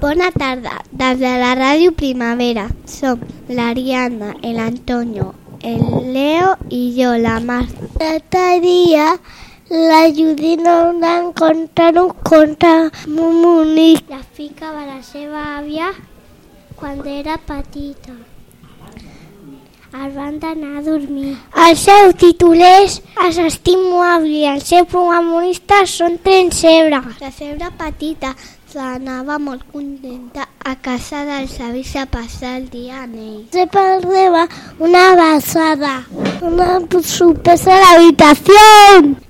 Bona tarda, des de la Ràdio Primavera. Som l'Ariadna, l'Antonio, el Leo i jo, la Marta. L'altre dia la Judina van contar un conte molt bonic. La ficava la seva àvia quan era petita. Es van d'anar a dormir. El seu títol és Es estimo avi. El seu protagonista són tres cebres. La cebre petita s'anava molt contenta a casa dels avis a passar el dia amb ells. Se perdeva una abraçada, una sorpresa a l'habitació.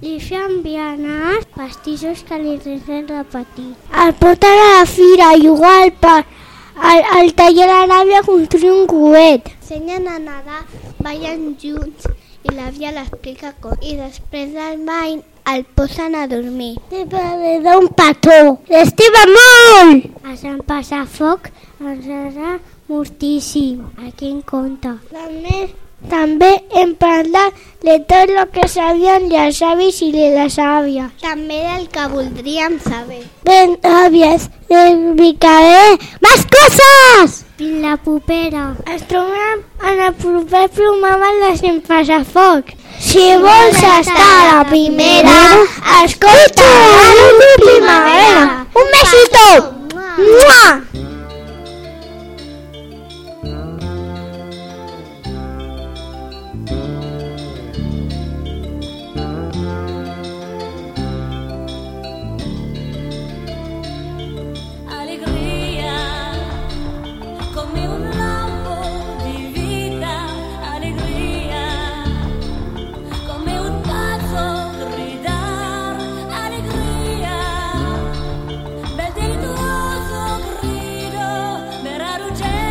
Li feien vianar pastissos que li resen repetir. El porten a la fira a jugar al parc al, al taller de l'àvia construir un coet. Ensenyen a nedar, ballen junts i l'àvia l'explica com. I després del bany el posen a dormir. Té padre d'un petó. L'estima molt! Es van passar foc, ens agrada moltíssim. Aquí en compte. També, també hem parlat de tot el que sabien els avis i de les àvies. També del que voldríem saber. Ben, àvies, explicaré más coses! La propera. Ens trobem en el proper programa de Senfasafoc. Si vols estar a la primera, escolta change.